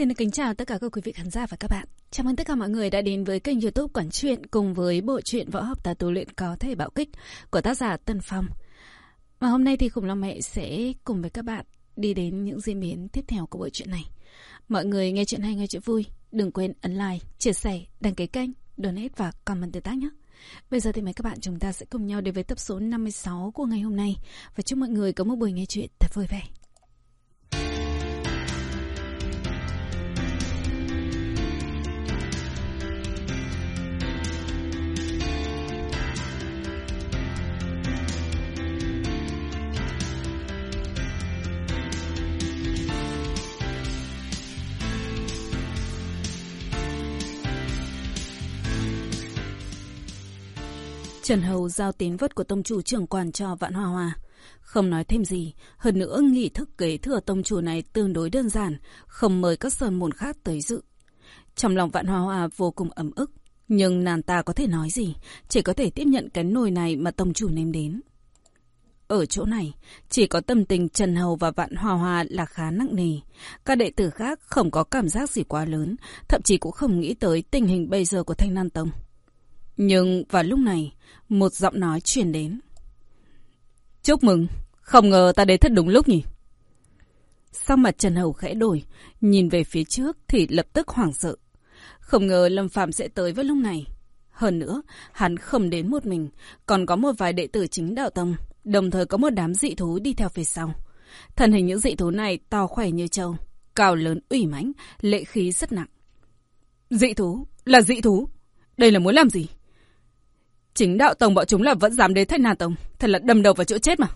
Xin được kính chào tất cả các quý vị khán giả và các bạn. Chào mừng tất cả mọi người đã đến với kênh youtube Quản truyện cùng với bộ truyện Võ học tà tu luyện có thể bạo kích của tác giả Tân Phong. Và hôm nay thì Khủng Long Mẹ sẽ cùng với các bạn đi đến những diễn biến tiếp theo của bộ truyện này. Mọi người nghe chuyện hay nghe chuyện vui, đừng quên ấn like, chia sẻ, đăng ký kênh, donate và comment tương tác nhé. Bây giờ thì mời các bạn chúng ta sẽ cùng nhau đến với tập số 56 của ngày hôm nay và chúc mọi người có một buổi nghe chuyện thật vui vẻ. Trần Hầu giao tín vật của tông chủ trưởng quản cho Vạn Hoa Hoa. Không nói thêm gì, hơn nữa nghi thức kế thừa tông chủ này tương đối đơn giản, không mời các sơn môn khác tới dự. Trong lòng Vạn Hoa Hoa vô cùng ấm ức, nhưng nàng ta có thể nói gì, chỉ có thể tiếp nhận cái nồi này mà tông chủ nêm đến. Ở chỗ này, chỉ có tâm tình Trần Hầu và Vạn Hoa Hoa là khá nặng nề. Các đệ tử khác không có cảm giác gì quá lớn, thậm chí cũng không nghĩ tới tình hình bây giờ của Thanh nam Tông. Nhưng vào lúc này, một giọng nói truyền đến. Chúc mừng, không ngờ ta đến thật đúng lúc nhỉ. Sau mặt Trần Hầu khẽ đổi, nhìn về phía trước thì lập tức hoảng sợ. Không ngờ Lâm Phạm sẽ tới vào lúc này. Hơn nữa, hắn không đến một mình, còn có một vài đệ tử chính đạo tông, đồng thời có một đám dị thú đi theo phía sau. Thân hình những dị thú này to khỏe như trâu, cao lớn ủy mãnh, lệ khí rất nặng. Dị thú? Là dị thú? Đây là muốn làm gì? Chính đạo tông bọn chúng là vẫn dám đến Thanh Nàn Tông. Thật là đâm đầu vào chỗ chết mà.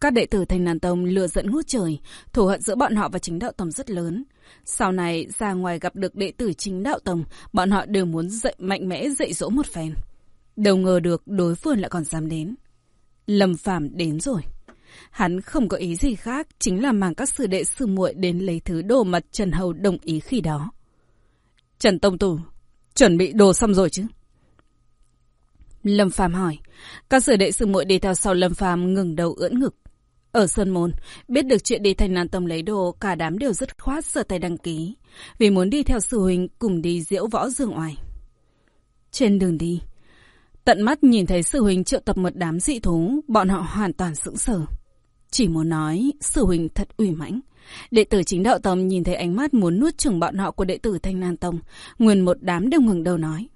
Các đệ tử Thanh Nàn Tông lừa dẫn ngút trời, thù hận giữa bọn họ và chính đạo tông rất lớn. Sau này ra ngoài gặp được đệ tử chính đạo tông, bọn họ đều muốn dậy mạnh mẽ dạy dỗ một phen. Đâu ngờ được đối phương lại còn dám đến. Lâm Phàm đến rồi. Hắn không có ý gì khác, chính là mang các sư đệ sư muội đến lấy thứ đồ mà Trần Hầu đồng ý khi đó. Trần Tông Tù, chuẩn bị đồ xong rồi chứ? Lâm Phàm hỏi. Các sư đệ sư muội đi theo sau Lâm Phàm ngừng đầu ưỡn ngực. Ở Sơn Môn, biết được chuyện đi thành Nàn Tông lấy đồ, cả đám đều rất khoát sợ tay đăng ký. Vì muốn đi theo sư huynh cùng đi diễu võ dương oai. Trên đường đi, tận mắt nhìn thấy sư huynh triệu tập một đám dị thú, bọn họ hoàn toàn sững sờ. Chỉ muốn nói, sư huynh thật uy mãnh. Đệ tử chính đạo tông nhìn thấy ánh mắt muốn nuốt chửng bọn họ của đệ tử Thanh Nan Tông. Nguyên một đám đều ngừng đầu nói.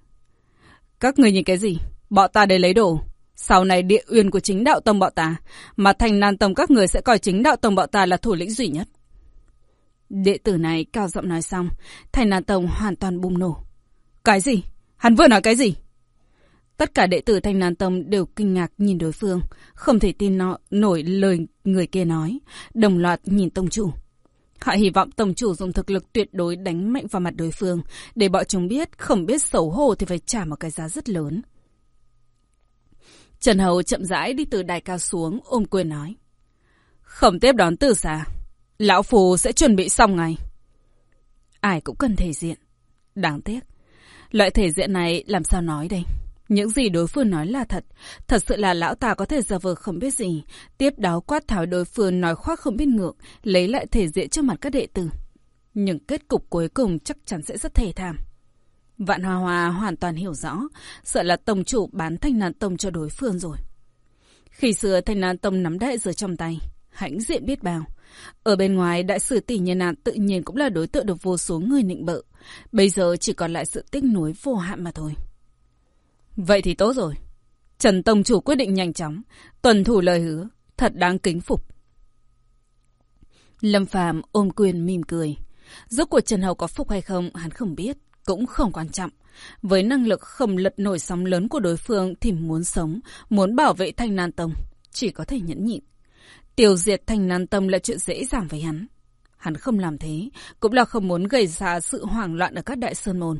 Các người nhìn cái gì? Bọn ta đến lấy đồ. Sau này địa uyên của chính đạo tông bọn ta, mà thành nan tông các người sẽ coi chính đạo tông bọn ta là thủ lĩnh duy nhất. Đệ tử này cao giọng nói xong, thành nan tông hoàn toàn bùng nổ. Cái gì? Hắn vừa nói cái gì? Tất cả đệ tử Thanh Nan Tông đều kinh ngạc nhìn đối phương, không thể tin nó nổi lời người kia nói, đồng loạt nhìn tông chủ. Họ hy vọng tông chủ dùng thực lực tuyệt đối đánh mạnh vào mặt đối phương, để bọn chúng biết không biết xấu hổ thì phải trả một cái giá rất lớn. Trần Hầu chậm rãi đi từ đài cao xuống, ôm quyền nói. Không tiếp đón từ xa. Lão Phù sẽ chuẩn bị xong ngay. Ai cũng cần thể diện. Đáng tiếc. Loại thể diện này làm sao nói đây? Những gì đối phương nói là thật. Thật sự là lão ta có thể giả vờ không biết gì. Tiếp đó quát tháo đối phương nói khoác không biết ngược. Lấy lại thể diện trước mặt các đệ tử. Nhưng kết cục cuối cùng chắc chắn sẽ rất thề thảm. Vạn Hòa Hòa hoàn toàn hiểu rõ, sợ là tổng chủ bán thanh nàn tông cho đối phương rồi. Khi xưa thanh nàn tông nắm đại giờ trong tay, hãnh diện biết bao. Ở bên ngoài, đại sử tỷ nhân nạn tự nhiên cũng là đối tượng được vô số người nịnh bợ. Bây giờ chỉ còn lại sự tiếc nuối vô hạn mà thôi. Vậy thì tốt rồi. Trần Tông Chủ quyết định nhanh chóng, tuần thủ lời hứa, thật đáng kính phục. Lâm Phàm ôm quyền mỉm cười. Rốt cuộc Trần Hầu có phục hay không, hắn không biết cũng không quan trọng. Với năng lực không lật nổi sóng lớn của đối phương thì muốn sống, muốn bảo vệ Thanh Nan Tông, chỉ có thể nhẫn nhịn. Tiêu diệt Thanh Nan Tông là chuyện dễ dàng với hắn. Hắn không làm thế, cũng là không muốn gây ra sự hoảng loạn ở các đại sơn môn.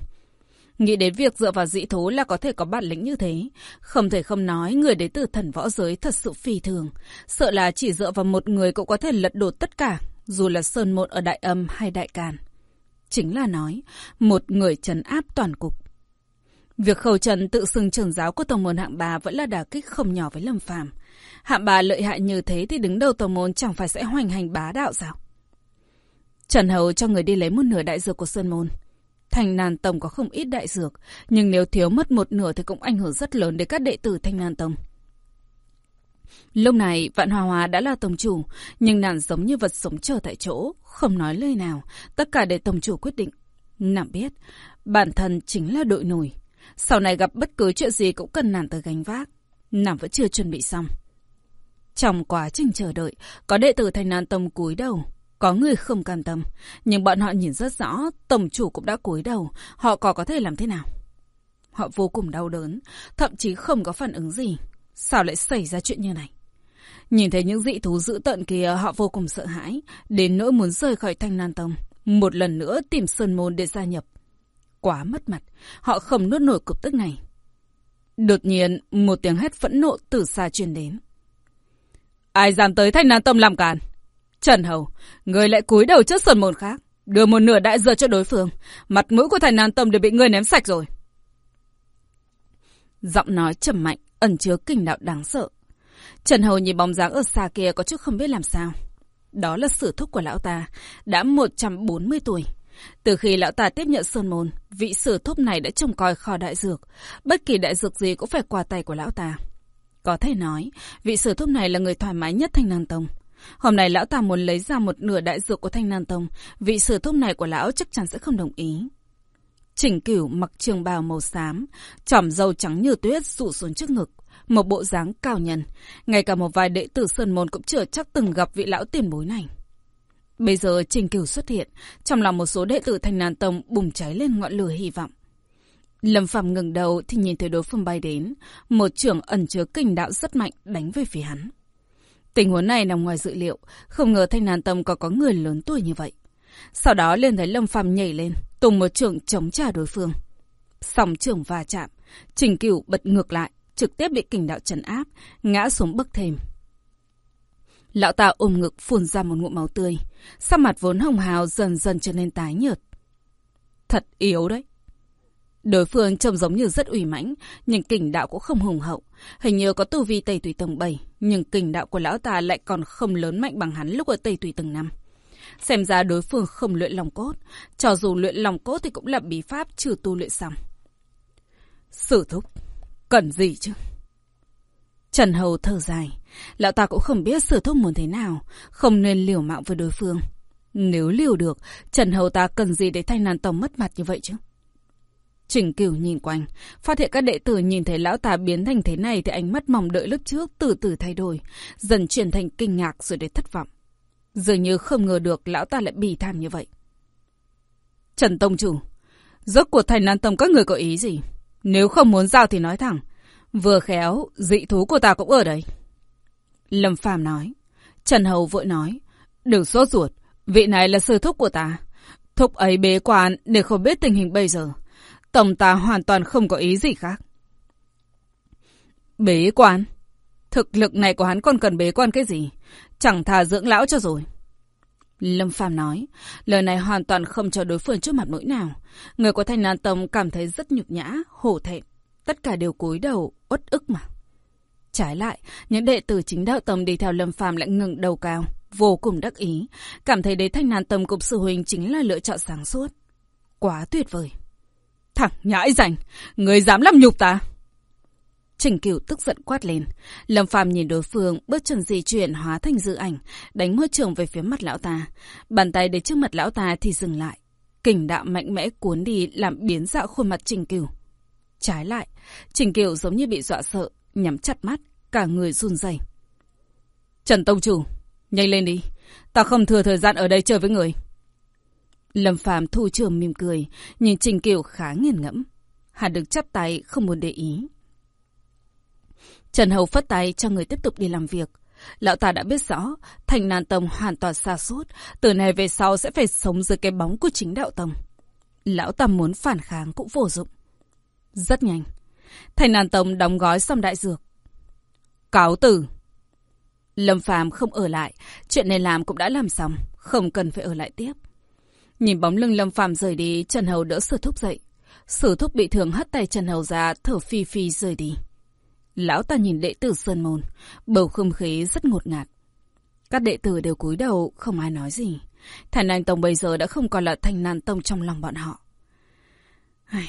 Nghĩ đến việc dựa vào dị thú là có thể có bản lĩnh như thế. Không thể không nói người đến từ thần võ giới thật sự phi thường. Sợ là chỉ dựa vào một người cũng có thể lật đổ tất cả, dù là sơn môn ở đại âm hay đại càn. Chính là nói, một người trấn áp toàn cục. Việc khẩu trần tự xưng trưởng giáo của tổng môn hạng bà vẫn là đả kích không nhỏ với Lâm Phàm. Hạng bà lợi hại như thế thì đứng đầu tổng môn chẳng phải sẽ hoành hành bá đạo sao? Trần Hầu cho người đi lấy một nửa đại dược của Sơn Môn. Thanh nàn Tông có không ít đại dược, nhưng nếu thiếu mất một nửa thì cũng ảnh hưởng rất lớn đến các đệ tử Thanh nàn Tông. Lúc này, Vạn Hòa Hòa đã là tổng chủ, nhưng nàng giống như vật sống chờ tại chỗ, không nói lời nào, tất cả để tổng chủ quyết định. Nàng biết, bản thân chính là đội nổi. Sau này gặp bất cứ chuyện gì cũng cần nàng tới gánh vác. Nàng vẫn chưa chuẩn bị xong. Trong quá trình chờ đợi, có đệ tử thành nàn Tông cúi đầu, có người không cam tâm, nhưng bọn họ nhìn rất rõ, tổng chủ cũng đã cúi đầu, họ có có thể làm thế nào? Họ vô cùng đau đớn, thậm chí không có phản ứng gì. Sao lại xảy ra chuyện như này? Nhìn thấy những dị thú dữ tợn kia, họ vô cùng sợ hãi, đến nỗi muốn rời khỏi Thanh Nan Tông, một lần nữa tìm Sơn Môn để gia nhập. Quá mất mặt, họ không nuốt nổi cục tức này. Đột nhiên, một tiếng hét phẫn nộ từ xa truyền đến. Ai dám tới Thanh Nan Tông làm càn? Trần Hầu, người lại cúi đầu trước Sơn Môn khác, đưa một nửa đại dược cho đối phương. Mặt mũi của Thanh Nan Tông đều bị người ném sạch rồi. Giọng nói trầm mạnh, ẩn chứa kinh đạo đáng sợ. Trần Hầu nhìn bóng dáng ở xa kia có chút không biết làm sao. Đó là sử thúc của lão ta, đã 140 tuổi. Từ khi lão ta tiếp nhận sơn môn, vị sử thúc này đã trông coi kho đại dược. Bất kỳ đại dược gì cũng phải qua tay của lão ta. Có thể nói, vị sử thúc này là người thoải mái nhất Thanh Nan Tông. Hôm nay lão ta muốn lấy ra một nửa đại dược của Thanh Nan Tông, vị sử thúc này của lão chắc chắn sẽ không đồng ý. Chỉnh cửu mặc trường bào màu xám, chỏm dâu trắng như tuyết rụ xuống trước ngực, một bộ dáng cao nhân. Ngay cả một vài đệ tử Sơn Môn cũng chưa chắc từng gặp vị lão tiền bối này. Bây giờ Trình Cửu xuất hiện, trong lòng một số đệ tử Thanh nàn Tông bùng cháy lên ngọn lửa hy vọng. Lâm Phàm ngừng đầu thì nhìn thấy đối phương bay đến, một trưởng ẩn chứa kinh đạo rất mạnh đánh về phía hắn. Tình huống này nằm ngoài dự liệu, không ngờ Thanh nàn Tông có có người lớn tuổi như vậy. Sau đó liền thấy Lâm Phàm nhảy lên, tùng một trưởng chống trả đối phương. Sòng trưởng va chạm, Trình Cửu bật ngược lại, trực tiếp bị kình đạo trấn áp, ngã xuống bậc thềm. Lão ta ôm ngực phun ra một ngụm máu tươi, sắc mặt vốn hồng hào dần dần trở nên tái nhợt. Thật yếu đấy. Đối phương trông giống như rất ủy mãnh, nhưng kình đạo cũng không hùng hậu. Hình như có tu vi Tây Tùy tầng 7, nhưng kình đạo của lão ta lại còn không lớn mạnh bằng hắn lúc ở Tây Tùy tầng 5. Xem ra đối phương không luyện lòng cốt, cho dù luyện lòng cốt thì cũng là bí pháp trừ tu luyện xong. Sử thúc, cần gì chứ? Trần Hầu thở dài, lão ta cũng không biết sử thúc muốn thế nào, không nên liều mạng với đối phương. Nếu liều được, Trần Hầu ta cần gì để thay nàn tông mất mặt như vậy chứ? Trình Cửu nhìn quanh, phát hiện các đệ tử nhìn thấy lão ta biến thành thế này thì ánh mắt mong đợi lúc trước từ từ thay đổi, dần chuyển thành kinh ngạc rồi đến thất vọng. Dường như không ngờ được lão ta lại bì than như vậy. Trần Tông Chủ, rốt cuộc thành Nan Tông các người có ý gì? Nếu không muốn giao thì nói thẳng. Vừa khéo, dị thú của ta cũng ở đây. Lâm Phàm nói. Trần Hầu vội nói. Đừng sốt ruột, vị này là sư thúc của ta. Thúc ấy bế quan để không biết tình hình bây giờ. Tổng ta hoàn toàn không có ý gì khác. Bế quan? Thực lực này của hắn còn cần bế quan cái gì? Chẳng thà dưỡng lão cho rồi. Lâm Phàm nói, lời này hoàn toàn không cho đối phương chút mặt mũi nào. Người của Thanh Nan Tông cảm thấy rất nhục nhã, hổ thẹn. Tất cả đều cúi đầu, uất ức mà. Trái lại, những đệ tử chính đạo tông đi theo Lâm Phàm lại ngừng đầu cao, vô cùng đắc ý, cảm thấy đấy Thanh Nan Tông cục sư huynh chính là lựa chọn sáng suốt. Quá tuyệt vời. Thẳng nhãi rảnh, người dám làm nhục ta. Trình Cửu tức giận quát lên. Lâm Phàm nhìn đối phương, bước chân di chuyển hóa thành dự ảnh, đánh môi trường về phía mặt lão ta. Bàn tay đến trước mặt lão ta thì dừng lại. Kình đạo mạnh mẽ cuốn đi làm biến dạng khuôn mặt Trình Cửu. Trái lại, Trình Cửu giống như bị dọa sợ, nhắm chặt mắt, cả người run rẩy. Trần Tông Chủ, nhanh lên đi. Ta không thừa thời gian ở đây chơi với người. Lâm Phàm thu trường mỉm cười, nhìn Trình Cửu khá nghiền ngẫm. hạt được chắp tay, không muốn để ý. Trần Hầu phất tay cho người tiếp tục đi làm việc. Lão ta đã biết rõ, thành nàn tông hoàn toàn xa suốt, từ này về sau sẽ phải sống dưới cái bóng của chính đạo tông. Lão ta muốn phản kháng cũng vô dụng. Rất nhanh, thành nàn tông đóng gói xong đại dược. Cáo tử. Lâm Phàm không ở lại, chuyện này làm cũng đã làm xong, không cần phải ở lại tiếp. Nhìn bóng lưng Lâm Phàm rời đi, Trần Hầu đỡ Sử Thúc dậy. Sử Thúc bị thương hất tay Trần Hầu ra, thở phi phi rời đi. Lão ta nhìn đệ tử Sơn Môn, bầu không khí rất ngột ngạt. Các đệ tử đều cúi đầu, không ai nói gì. Thành Anh Tông bây giờ đã không còn là Thành Nan Tông trong lòng bọn họ. Ai...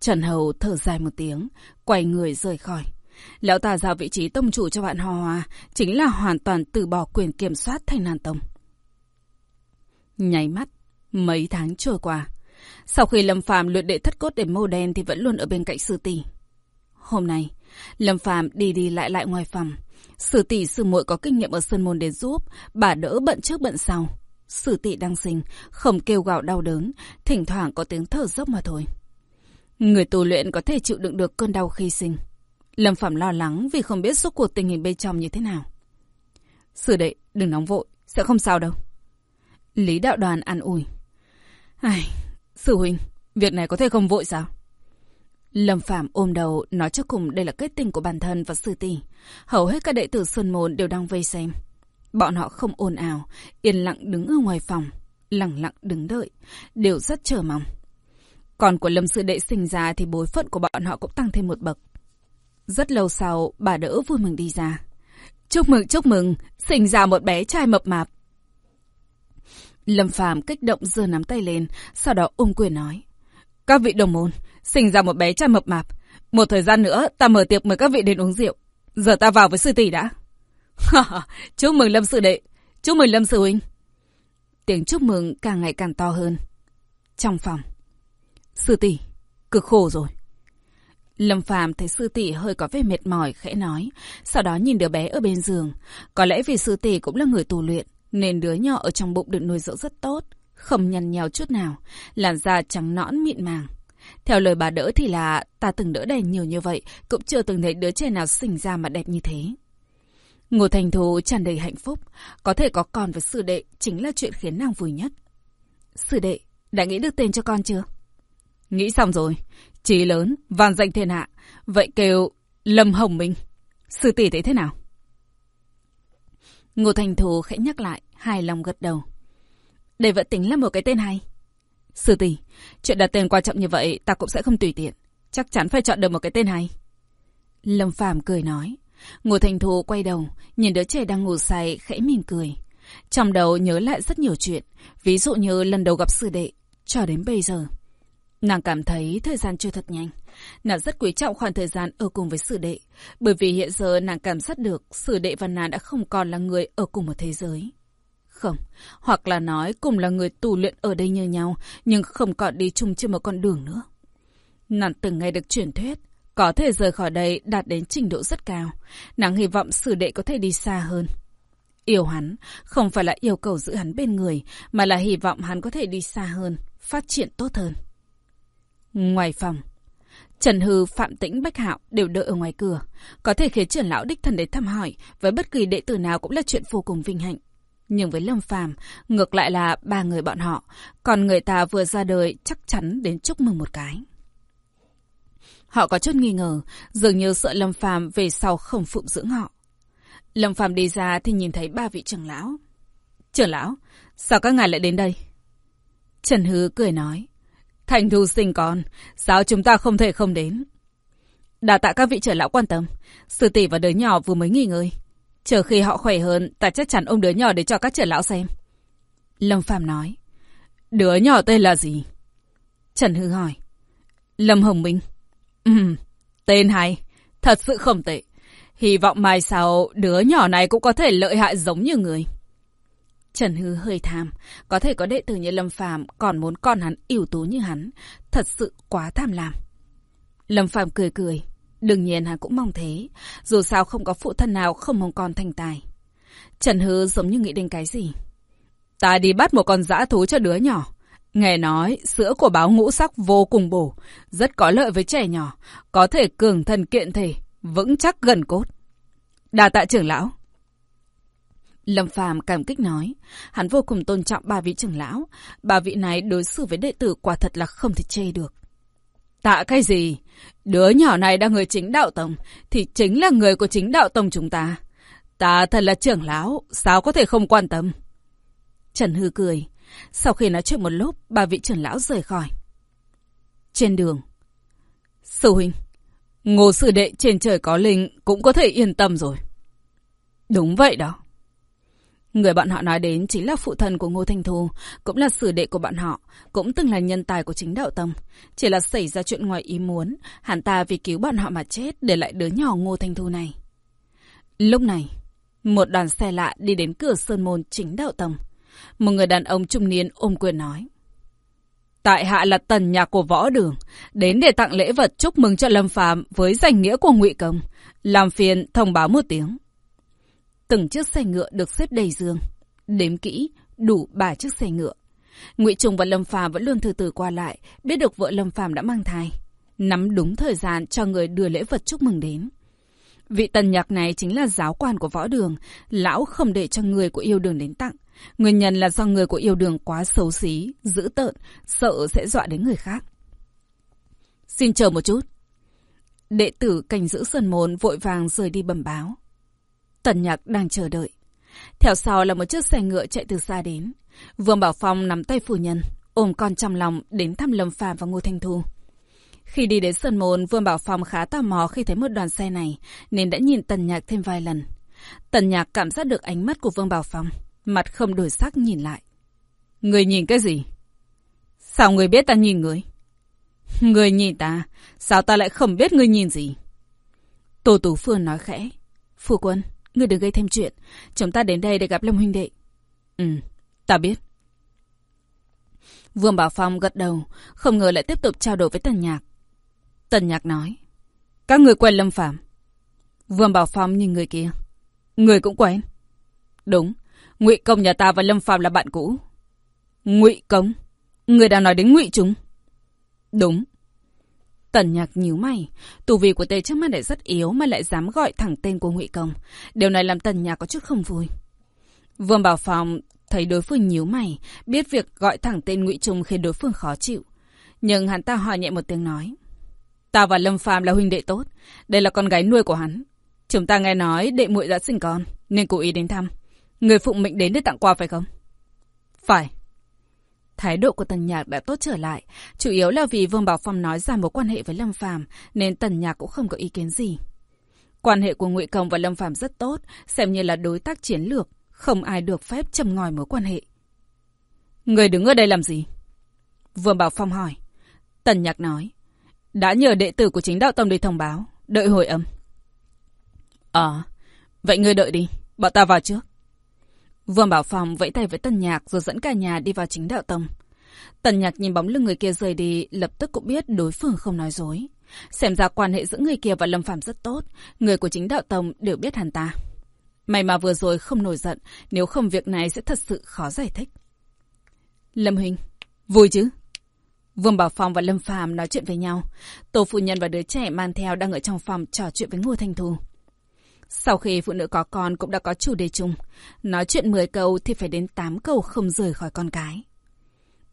Trần Hầu thở dài một tiếng, quay người rời khỏi. Lão ta giao vị trí tông chủ cho bạn Hoa Hoa, chính là hoàn toàn từ bỏ quyền kiểm soát Thành Nan Tông. Nháy mắt, mấy tháng trôi qua. Sau khi Lâm Phàm luyện đệ thất cốt để mô đen thì vẫn luôn ở bên cạnh sư tỷ. Hôm nay, Lâm Phàm đi đi lại lại ngoài phòng. Sử tỷ sư muội có kinh nghiệm ở sân môn đến giúp, bà đỡ bận trước bận sau. Sử tỷ đang sinh, không kêu gào đau đớn, thỉnh thoảng có tiếng thở dốc mà thôi. Người tu luyện có thể chịu đựng được cơn đau khi sinh. Lâm Phạm lo lắng vì không biết suốt cuộc tình hình bên trong như thế nào. Sử đệ, đừng nóng vội, sẽ không sao đâu. Lý đạo đoàn an ủi. Ai, sử huynh, việc này có thể không vội sao? Lâm Phạm ôm đầu nói cho cùng đây là kết tình của bản thân và sư tỷ. Hầu hết các đệ tử Xuân Môn đều đang vây xem. Bọn họ không ồn ào, yên lặng đứng ở ngoài phòng, lặng lặng đứng đợi, đều rất chờ mong. Còn của Lâm Sư Đệ sinh ra thì bối phận của bọn họ cũng tăng thêm một bậc. Rất lâu sau, bà đỡ vui mừng đi ra. Chúc mừng, chúc mừng, sinh ra một bé trai mập mạp. Lâm Phàm kích động giơ nắm tay lên, sau đó ôm quyền nói. Các vị đồng môn, sinh ra một bé trai mập mạp. Một thời gian nữa, ta mở tiệc mời các vị đến uống rượu. Giờ ta vào với sư tỷ đã. chúc mừng Lâm Sư Đệ, chúc mừng Lâm Sư Huynh. Tiếng chúc mừng càng ngày càng to hơn. Trong phòng. Sư tỷ, cực khổ rồi. Lâm Phàm thấy sư tỷ hơi có vẻ mệt mỏi, khẽ nói, sau đó nhìn đứa bé ở bên giường. Có lẽ vì sư tỷ cũng là người tù luyện, nên đứa nhỏ ở trong bụng được nuôi dưỡng rất tốt, không nhăn nhèo chút nào, làn da trắng nõn mịn màng. Theo lời bà đỡ thì là ta từng đỡ đèn nhiều như vậy, cũng chưa từng thấy đứa trẻ nào sinh ra mà đẹp như thế. Ngô Thành Thù tràn đầy hạnh phúc, có thể có con với sư đệ chính là chuyện khiến nàng vui nhất. Sư đệ, đã nghĩ được tên cho con chưa? Nghĩ xong rồi. trí lớn, vàn danh thiên hạ. Vậy kêu Lâm Hồng Minh. Sư tỷ thấy thế nào? Ngô Thành Thù khẽ nhắc lại, hài lòng gật đầu. Đây vẫn tính là một cái tên hay. Sư tỷ, chuyện đặt tên quan trọng như vậy ta cũng sẽ không tùy tiện. Chắc chắn phải chọn được một cái tên hay. Lâm Phàm cười nói. Ngô Thành Thu quay đầu, nhìn đứa trẻ đang ngủ say, khẽ mỉm cười. Trong đầu nhớ lại rất nhiều chuyện, ví dụ như lần đầu gặp sư đệ, cho đến bây giờ. Nàng cảm thấy thời gian trôi thật nhanh. Nàng rất quý trọng khoảng thời gian ở cùng với sư đệ. Bởi vì hiện giờ nàng cảm giác được sư đệ và nàng đã không còn là người ở cùng một thế giới. Không, hoặc là nói cùng là người tù luyện ở đây như nhau, nhưng không còn đi chung trên một con đường nữa. Nàng từng nghe được truyền thuyết, có thể rời khỏi đây đạt đến trình độ rất cao. Nàng hy vọng sử đệ có thể đi xa hơn. Yêu hắn, không phải là yêu cầu giữ hắn bên người, mà là hy vọng hắn có thể đi xa hơn, phát triển tốt hơn. Ngoài phòng, Trần Hư, Phạm Tĩnh, Bách Hạo đều đợi ở ngoài cửa. Có thể khiến trưởng lão đích thần đến thăm hỏi, với bất kỳ đệ tử nào cũng là chuyện vô cùng vinh hạnh. Nhưng với Lâm Phàm, ngược lại là ba người bọn họ, còn người ta vừa ra đời chắc chắn đến chúc mừng một cái. Họ có chút nghi ngờ, dường như sợ Lâm Phàm về sau không phụng dưỡng họ. Lâm Phàm đi ra thì nhìn thấy ba vị trưởng lão. Trưởng lão, sao các ngài lại đến đây? Trần Hứ cười nói. Thành thu sinh con, sao chúng ta không thể không đến? Đà tạ các vị trưởng lão quan tâm. Sư tỷ và đứa nhỏ vừa mới nghỉ ngơi. Chờ khi họ khỏe hơn, ta chắc chắn ôm đứa nhỏ để cho các trưởng lão xem. Lâm Phàm nói. Đứa nhỏ tên là gì? Trần Hư hỏi. Lâm Hồng Minh. Ừm, tên hay. Thật sự không tệ. Hy vọng mai sau đứa nhỏ này cũng có thể lợi hại giống như người. Trần Hư hơi tham, có thể có đệ tử như Lâm Phàm còn muốn con hắn ưu tú như hắn, thật sự quá tham lam. Lâm Phàm cười cười, đương nhiên hắn cũng mong thế, dù sao không có phụ thân nào không mong con thành tài. Trần Hư giống như nghĩ đến cái gì. Ta đi bắt một con dã thú cho đứa nhỏ. Nghe nói, sữa của báo ngũ sắc vô cùng bổ, rất có lợi với trẻ nhỏ, có thể cường thân kiện thể, vững chắc gần cốt. Đà tạ trưởng lão. Lâm Phàm cảm kích nói, hắn vô cùng tôn trọng ba vị trưởng lão, ba vị này đối xử với đệ tử quả thật là không thể chê được. Tạ cái gì? Đứa nhỏ này đang người chính đạo tông, thì chính là người của chính đạo tông chúng ta. Ta thật là trưởng lão, sao có thể không quan tâm? Trần Hư cười. Sau khi nói chuyện một lúc, ba vị trưởng lão rời khỏi. Trên đường. Sư huynh, ngô sư đệ trên trời có linh cũng có thể yên tâm rồi. Đúng vậy đó. Người bọn họ nói đến chính là phụ thần của Ngô Thanh Thu, cũng là sử đệ của bọn họ, cũng từng là nhân tài của chính đạo tông. Chỉ là xảy ra chuyện ngoài ý muốn, hắn ta vì cứu bọn họ mà chết để lại đứa nhỏ Ngô Thanh Thu này. Lúc này, một đoàn xe lạ đi đến cửa sơn môn chính đạo tông. Một người đàn ông trung niên ôm quyền nói. Tại hạ là tần nhà của võ đường, đến để tặng lễ vật chúc mừng cho Lâm Phàm với danh nghĩa của ngụy Công. Làm phiền thông báo một tiếng. Từng chiếc xe ngựa được xếp đầy giường. Đếm kỹ, đủ ba chiếc xe ngựa. Ngụy Trùng và Lâm Phàm vẫn luôn từ từ qua lại, biết được vợ Lâm Phàm đã mang thai. Nắm đúng thời gian cho người đưa lễ vật chúc mừng đến. Vị tần nhạc này chính là giáo quan của võ đường, lão không để cho người của yêu đường đến tặng. Nguyên nhân là do người của yêu đường quá xấu xí, dữ tợn, sợ sẽ dọa đến người khác. Xin chờ một chút. Đệ tử cảnh giữ sơn môn vội vàng rời đi bẩm báo. Tần nhạc đang chờ đợi. Theo sau là một chiếc xe ngựa chạy từ xa đến. Vương Bảo Phong nắm tay phu nhân, ôm con trong lòng đến thăm Lâm Phàm và Ngô Thanh Thu. Khi đi đến Sơn Môn, Vương Bảo Phong khá tò mò khi thấy một đoàn xe này, nên đã nhìn Tần Nhạc thêm vài lần. Tần Nhạc cảm giác được ánh mắt của Vương Bảo Phong, mặt không đổi sắc nhìn lại. Người nhìn cái gì? Sao người biết ta nhìn người? Người nhìn ta, sao ta lại không biết người nhìn gì? Tô Tú Phương nói khẽ. Phu quân, người đừng gây thêm chuyện. Chúng ta đến đây để gặp Lâm huynh đệ. Ừ, ta biết. Vương Bảo Phong gật đầu, không ngờ lại tiếp tục trao đổi với Tần Nhạc. Tần Nhạc nói. Các người quen Lâm Phạm. Vương Bảo Phong nhìn người kia. Người cũng quen. Đúng, Ngụy Công nhà ta và Lâm Phạm là bạn cũ. Ngụy Công? Người đang nói đến Ngụy chúng. Đúng. Tần nhạc nhíu mày, tù vị của tề trước mắt lại rất yếu mà lại dám gọi thẳng tên của Ngụy Công. Điều này làm tần nhạc có chút không vui. Vương Bảo Phong thấy đối phương nhíu mày, biết việc gọi thẳng tên Ngụy Trung khiến đối phương khó chịu. Nhưng hắn ta hỏi nhẹ một tiếng nói. Ta và Lâm Phàm là huynh đệ tốt, đây là con gái nuôi của hắn. Chúng ta nghe nói đệ muội đã sinh con, nên cố ý đến thăm. Người phụng mệnh đến để tặng quà phải không? Phải. Thái độ của Tần Nhạc đã tốt trở lại, chủ yếu là vì Vương Bảo Phong nói ra mối quan hệ với Lâm Phàm, nên Tần Nhạc cũng không có ý kiến gì. Quan hệ của Ngụy Công và Lâm Phàm rất tốt, xem như là đối tác chiến lược, không ai được phép châm ngòi mối quan hệ. Người đứng ở đây làm gì? Vương Bảo Phong hỏi. Tần Nhạc nói. Đã nhờ đệ tử của chính đạo tông đi thông báo, đợi hồi âm. Ờ, vậy ngươi đợi đi, bọn ta vào trước. Vương Bảo Phong vẫy tay với Tần Nhạc rồi dẫn cả nhà đi vào chính đạo tông. Tần Nhạc nhìn bóng lưng người kia rời đi, lập tức cũng biết đối phương không nói dối. Xem ra quan hệ giữa người kia và Lâm Phạm rất tốt, người của chính đạo tông đều biết hắn ta. May mà vừa rồi không nổi giận, nếu không việc này sẽ thật sự khó giải thích. Lâm Huynh, vui chứ? Vương Bảo Phong và Lâm Phàm nói chuyện với nhau. Tô phụ nhân và đứa trẻ mang theo đang ở trong phòng trò chuyện với Ngô Thanh Thù. Sau khi phụ nữ có con cũng đã có chủ đề chung. Nói chuyện 10 câu thì phải đến 8 câu không rời khỏi con cái.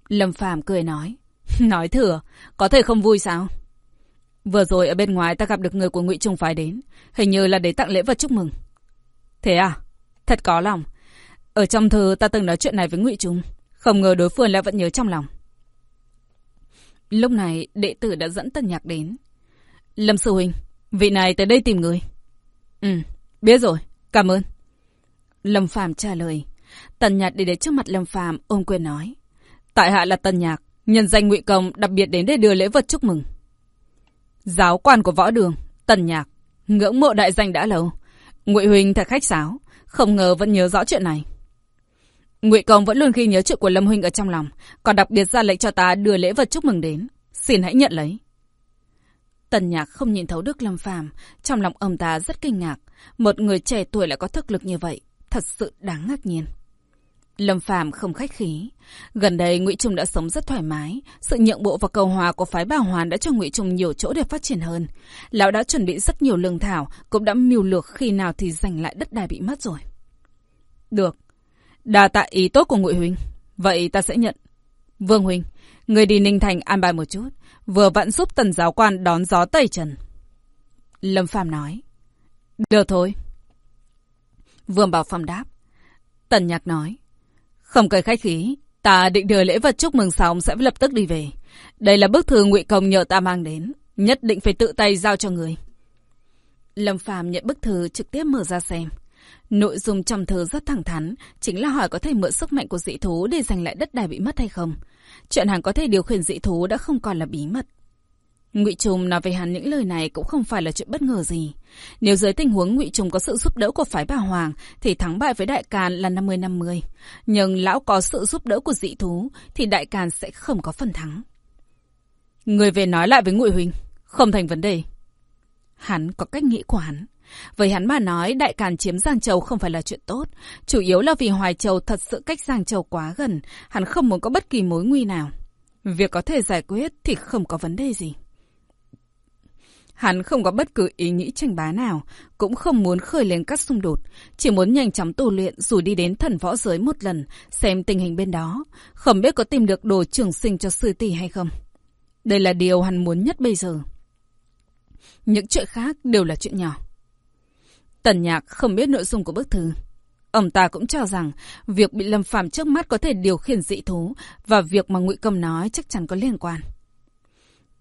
Lâm Phàm cười nói. Nói thừa, có thể không vui sao? Vừa rồi ở bên ngoài ta gặp được người của ngụy Trung phái đến. Hình như là để tặng lễ vật chúc mừng. Thế à? Thật có lòng. Ở trong thư ta từng nói chuyện này với ngụy Trung. Không ngờ đối phương lại vẫn nhớ trong lòng. Lúc này đệ tử đã dẫn Tân Nhạc đến. Lâm Sư Huynh, vị này tới đây tìm người. Ừ, biết rồi, cảm ơn. Lâm Phàm trả lời. Tần Nhạc đi đến trước mặt Lâm Phàm ôm quyền nói. Tại hạ là Tần Nhạc, nhân danh ngụy Công đặc biệt đến để đưa lễ vật chúc mừng. Giáo quan của võ đường, Tần Nhạc, ngưỡng mộ đại danh đã lâu. Ngụy Huynh thật khách sáo, không ngờ vẫn nhớ rõ chuyện này. Ngụy Công vẫn luôn ghi nhớ chuyện của Lâm Huynh ở trong lòng, còn đặc biệt ra lệnh cho ta đưa lễ vật chúc mừng đến. Xin hãy nhận lấy. Tần Nhạc không nhìn thấu Đức Lâm Phàm, trong lòng ông ta rất kinh ngạc, một người trẻ tuổi lại có thực lực như vậy, thật sự đáng ngạc nhiên. Lâm Phàm không khách khí, gần đây Ngụy Trung đã sống rất thoải mái, sự nhượng bộ và cầu hòa của phái Bảo Hoàn đã cho Ngụy Trung nhiều chỗ để phát triển hơn. Lão đã chuẩn bị rất nhiều lương thảo, cũng đã mưu lược khi nào thì giành lại đất đai bị mất rồi. Được, đa tạ ý tốt của Ngụy huynh, vậy ta sẽ nhận. Vương huynh, người đi Ninh Thành an bài một chút, vừa vặn giúp tần giáo quan đón gió tẩy trần. Lâm Phàm nói. Được thôi. Vương Bảo Phong đáp. Tần Nhạc nói. Không cần khách khí, ta định đưa lễ vật chúc mừng xong sẽ lập tức đi về. Đây là bức thư ngụy công nhờ ta mang đến, nhất định phải tự tay giao cho người. Lâm Phàm nhận bức thư trực tiếp mở ra xem. Nội dung trong thư rất thẳng thắn, chính là hỏi có thể mượn sức mạnh của dị thú để giành lại đất đai bị mất hay không. Chuyện hắn có thể điều khiển dị thú đã không còn là bí mật. Ngụy Trùng nói về hắn những lời này cũng không phải là chuyện bất ngờ gì. Nếu dưới tình huống Ngụy Trùng có sự giúp đỡ của phái Bà Hoàng thì thắng bại với Đại Càn là 50-50. Nhưng lão có sự giúp đỡ của dị thú thì Đại Càn sẽ không có phần thắng. Người về nói lại với Ngụy Huỳnh, không thành vấn đề. Hắn có cách nghĩ của hắn. Với hắn mà nói, Đại Càn chiếm Giang Châu không phải là chuyện tốt. Chủ yếu là vì Hoài Châu thật sự cách Giang Châu quá gần. Hắn không muốn có bất kỳ mối nguy nào. Việc có thể giải quyết thì không có vấn đề gì. Hắn không có bất cứ ý nghĩ tranh bá nào, cũng không muốn khởi lên các xung đột, chỉ muốn nhanh chóng tu luyện dù đi đến thần võ giới một lần, xem tình hình bên đó, không biết có tìm được đồ trường sinh cho sư tỷ hay không. Đây là điều hắn muốn nhất bây giờ. Những chuyện khác đều là chuyện nhỏ. Tần Nhạc không biết nội dung của bức thư. Ông ta cũng cho rằng việc bị Lâm Phàm trước mắt có thể điều khiển dị thú và việc mà Ngụy Cầm nói chắc chắn có liên quan.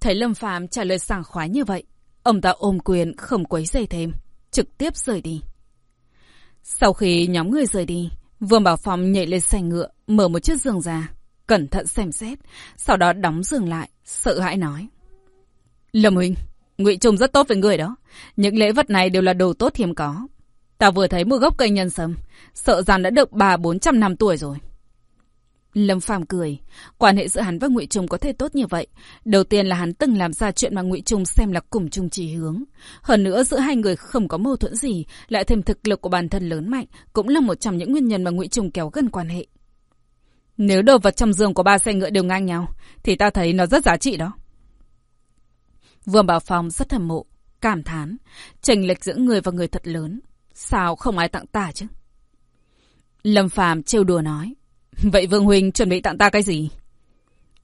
Thấy Lâm Phàm trả lời sảng khoái như vậy, ông ta ôm quyền không quấy rầy thêm, trực tiếp rời đi. Sau khi nhóm người rời đi, Vương Bảo Phong nhảy lên xe ngựa, mở một chiếc giường ra, cẩn thận xem xét, sau đó đóng giường lại, sợ hãi nói. Lâm Huynh, Ngụy Trung rất tốt với người đó. Những lễ vật này đều là đồ tốt hiếm có. Ta vừa thấy một gốc cây nhân sâm, sợ rằng đã được ba bốn trăm năm tuổi rồi. Lâm Phàm cười, quan hệ giữa hắn và Ngụy Trung có thể tốt như vậy. Đầu tiên là hắn từng làm ra chuyện mà Ngụy Trung xem là cùng chung chỉ hướng. Hơn nữa giữa hai người không có mâu thuẫn gì, lại thêm thực lực của bản thân lớn mạnh, cũng là một trong những nguyên nhân mà Ngụy Trung kéo gần quan hệ. Nếu đồ vật trong giường của ba xe ngựa đều ngang nhau, thì ta thấy nó rất giá trị đó. Vương Bảo Phong rất hâm mộ, cảm thán, chênh lệch giữa người và người thật lớn. Sao không ai tặng ta chứ? Lâm Phàm trêu đùa nói. Vậy Vương Huynh chuẩn bị tặng ta cái gì?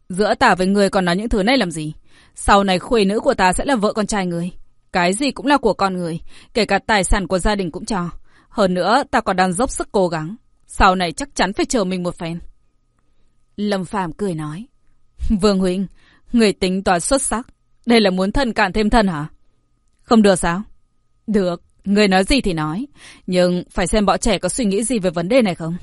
Giữa ta với người còn nói những thứ này làm gì? Sau này khuê nữ của ta sẽ là vợ con trai người. Cái gì cũng là của con người, kể cả tài sản của gia đình cũng cho. Hơn nữa, ta còn đang dốc sức cố gắng. Sau này chắc chắn phải chờ mình một phen. Lâm Phàm cười nói. Vương Huynh, người tính toán xuất sắc. Đây là muốn thân cản thêm thân hả? Không được sao? Được, người nói gì thì nói. Nhưng phải xem bọn trẻ có suy nghĩ gì về vấn đề này không?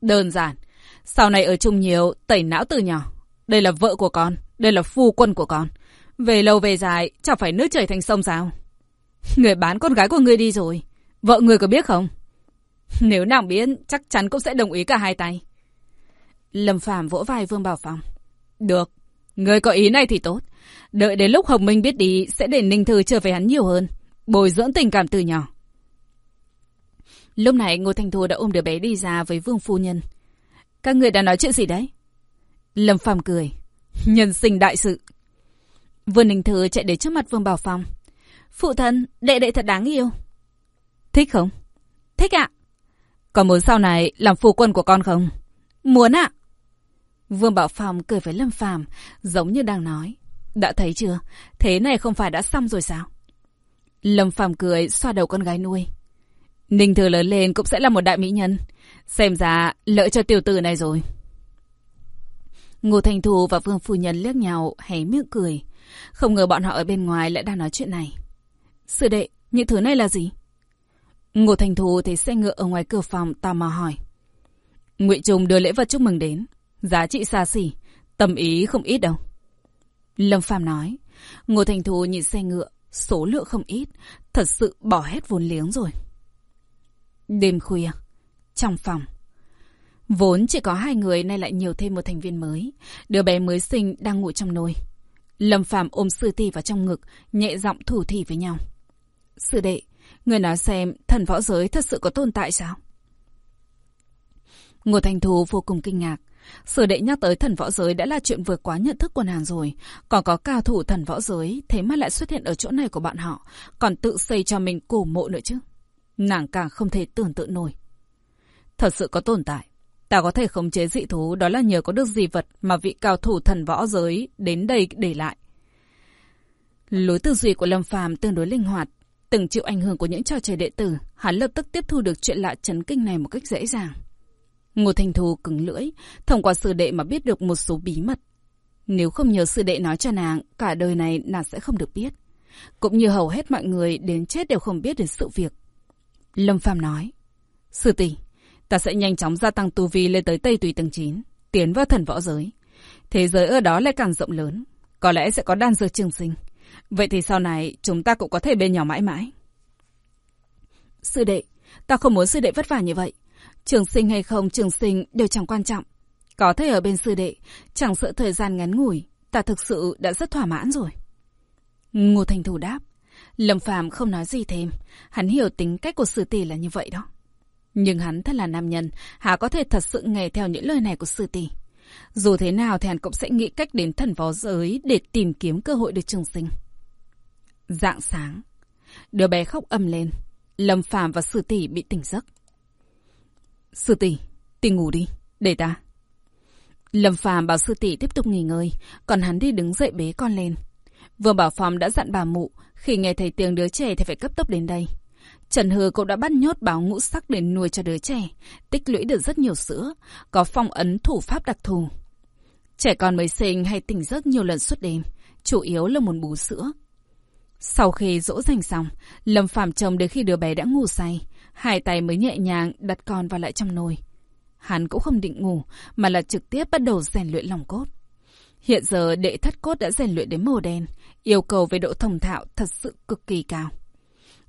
Đơn giản. Sau này ở chung nhiều, tẩy não từ nhỏ. Đây là vợ của con, đây là phu quân của con. Về lâu về dài, chẳng phải nước chảy thành sông sao? Người bán con gái của ngươi đi rồi. Vợ người có biết không? Nếu nàng biết, chắc chắn cũng sẽ đồng ý cả hai tay. Lâm Phàm vỗ vai Vương Bảo Phong. Được, người có ý này thì tốt. Đợi đến lúc Hồng Minh biết đi, sẽ để Ninh Thư trở về hắn nhiều hơn. Bồi dưỡng tình cảm từ nhỏ. Lúc này Ngô Thanh Thu đã ôm đứa bé đi ra với Vương Phu Nhân. Các người đã nói chuyện gì đấy? Lâm Phàm cười. Nhân sinh đại sự. Vương Ninh Thư chạy đến trước mặt Vương Bảo Phong. Phụ thân, đệ đệ thật đáng yêu. Thích không? Thích ạ. Còn muốn sau này làm phu quân của con không? Muốn ạ. Vương Bảo Phong cười với Lâm Phàm giống như đang nói. Đã thấy chưa? Thế này không phải đã xong rồi sao? Lâm Phàm cười xoa đầu con gái nuôi. Ninh Thừa lớn lên cũng sẽ là một đại mỹ nhân. Xem ra lợi cho tiểu tử này rồi. Ngô Thành Thù và Vương Phu Nhân liếc nhau hé miệng cười. Không ngờ bọn họ ở bên ngoài lại đang nói chuyện này. Sư đệ, những thứ này là gì? Ngô Thành Thù thấy xe ngựa ở ngoài cửa phòng tò mò hỏi. Ngụy Trung đưa lễ vật chúc mừng đến. Giá trị xa xỉ, tâm ý không ít đâu. Lâm Phàm nói. Ngô Thành Thù nhìn xe ngựa, số lượng không ít, thật sự bỏ hết vốn liếng rồi. Đêm khuya, trong phòng. Vốn chỉ có hai người nay lại nhiều thêm một thành viên mới. Đứa bé mới sinh đang ngủ trong nồi. Lâm Phàm ôm sư tỷ vào trong ngực, nhẹ giọng thủ thỉ với nhau. Sư đệ, người nói xem thần võ giới thật sự có tồn tại sao? Ngô Thành Thù vô cùng kinh ngạc. Sử đệ nhắc tới thần võ giới đã là chuyện vượt quá nhận thức của nàng rồi. Còn có cao thủ thần võ giới, thế mà lại xuất hiện ở chỗ này của bọn họ. Còn tự xây cho mình cổ mộ nữa chứ. Nàng càng không thể tưởng tượng nổi. Thật sự có tồn tại. Ta có thể khống chế dị thú đó là nhờ có được dị vật mà vị cao thủ thần võ giới đến đây để lại. Lối tư duy của Lâm Phàm tương đối linh hoạt, từng chịu ảnh hưởng của những trò chơi đệ tử, hắn lập tức tiếp thu được chuyện lạ chấn kinh này một cách dễ dàng. Ngô Thành Thu cứng lưỡi, thông qua sư đệ mà biết được một số bí mật. Nếu không nhờ sư đệ nói cho nàng, cả đời này nàng sẽ không được biết. Cũng như hầu hết mọi người đến chết đều không biết được sự việc. Lâm Phàm nói. Sư tỷ, ta sẽ nhanh chóng gia tăng tu vi lên tới Tây Tùy tầng 9, tiến vào thần võ giới. Thế giới ở đó lại càng rộng lớn, có lẽ sẽ có đan dược trường sinh. Vậy thì sau này chúng ta cũng có thể bên nhau mãi mãi. Sư đệ, ta không muốn sư đệ vất vả như vậy. Trường sinh hay không trường sinh đều chẳng quan trọng. Có thể ở bên sư đệ, chẳng sợ thời gian ngắn ngủi, ta thực sự đã rất thỏa mãn rồi. Ngô Thành Thủ đáp. Lâm Phàm không nói gì thêm, hắn hiểu tính cách của sư tỷ là như vậy đó. Nhưng hắn thật là nam nhân, hả có thể thật sự nghe theo những lời này của sư tỷ. Dù thế nào thì hắn cũng sẽ nghĩ cách đến thần võ giới để tìm kiếm cơ hội được trường sinh. Dạng sáng, đứa bé khóc âm lên, Lâm Phàm và sư tỷ bị tỉnh giấc. Sư tỷ, tỷ ngủ đi, để ta. Lâm Phàm bảo sư tỷ tiếp tục nghỉ ngơi, còn hắn đi đứng dậy bế con lên. Vương Bảo Phòng đã dặn bà mụ, khi nghe thấy tiếng đứa trẻ thì phải cấp tốc đến đây. Trần Hư cũng đã bắt nhốt báo ngũ sắc để nuôi cho đứa trẻ, tích lũy được rất nhiều sữa, có phong ấn thủ pháp đặc thù. Trẻ con mới sinh hay tỉnh giấc nhiều lần suốt đêm, chủ yếu là muốn bú sữa. Sau khi dỗ dành xong, Lâm Phạm trông đến khi đứa bé đã ngủ say, hai tay mới nhẹ nhàng đặt con vào lại trong nồi. Hắn cũng không định ngủ, mà là trực tiếp bắt đầu rèn luyện lòng cốt. Hiện giờ đệ thất cốt đã rèn luyện đến màu đen, yêu cầu về độ thông thạo thật sự cực kỳ cao.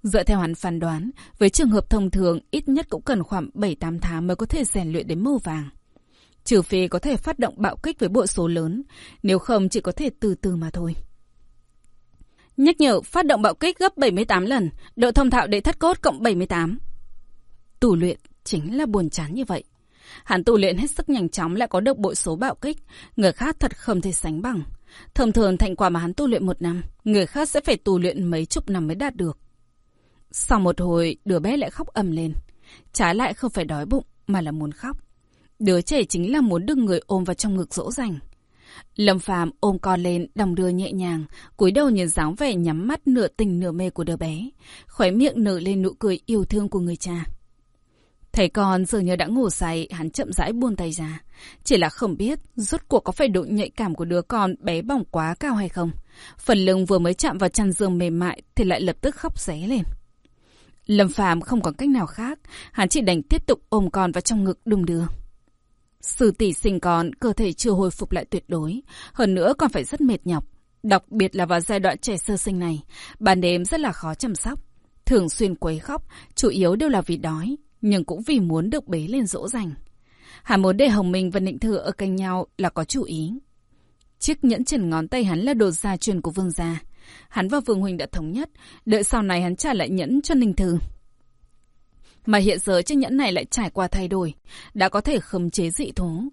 Dựa theo hắn phán đoán, với trường hợp thông thường ít nhất cũng cần khoảng 7-8 tháng mới có thể rèn luyện đến màu vàng. Trừ phi có thể phát động bạo kích với bộ số lớn, nếu không chỉ có thể từ từ mà thôi. Nhắc nhở phát động bạo kích gấp 78 lần, độ thông thạo đệ thất cốt cộng 78. Tù luyện chính là buồn chán như vậy. Hắn tu luyện hết sức nhanh chóng lại có được bội số bạo kích, người khác thật không thể sánh bằng. thông thường thành quả mà hắn tu luyện một năm, người khác sẽ phải tu luyện mấy chục năm mới đạt được. Sau một hồi, đứa bé lại khóc ầm lên. Trái lại không phải đói bụng, mà là muốn khóc. Đứa trẻ chính là muốn được người ôm vào trong ngực dỗ dành. Lâm Phàm ôm con lên, đồng đưa nhẹ nhàng, cúi đầu nhìn dáng vẻ nhắm mắt nửa tình nửa mê của đứa bé, khóe miệng nở lên nụ cười yêu thương của người cha. Thấy con dường như đã ngủ say, hắn chậm rãi buông tay ra. Chỉ là không biết, rốt cuộc có phải độ nhạy cảm của đứa con bé bỏng quá cao hay không. Phần lưng vừa mới chạm vào chăn giường mềm mại thì lại lập tức khóc ré lên. Lâm Phàm không còn cách nào khác, hắn chỉ đành tiếp tục ôm con vào trong ngực đung đưa. Sư tỷ sinh con, cơ thể chưa hồi phục lại tuyệt đối, hơn nữa còn phải rất mệt nhọc. Đặc biệt là vào giai đoạn trẻ sơ sinh này, ban đêm rất là khó chăm sóc. Thường xuyên quấy khóc, chủ yếu đều là vì đói, nhưng cũng vì muốn được bế lên dỗ dành. Hắn muốn để Hồng Minh và Nịnh Thừa ở cạnh nhau là có chủ ý. Chiếc nhẫn trên ngón tay hắn là đồ gia truyền của vương gia. Hắn và Vương Huỳnh đã thống nhất, đợi sau này hắn trả lại nhẫn cho Ninh Thư. Mà hiện giờ chiếc nhẫn này lại trải qua thay đổi, đã có thể khống chế dị thú.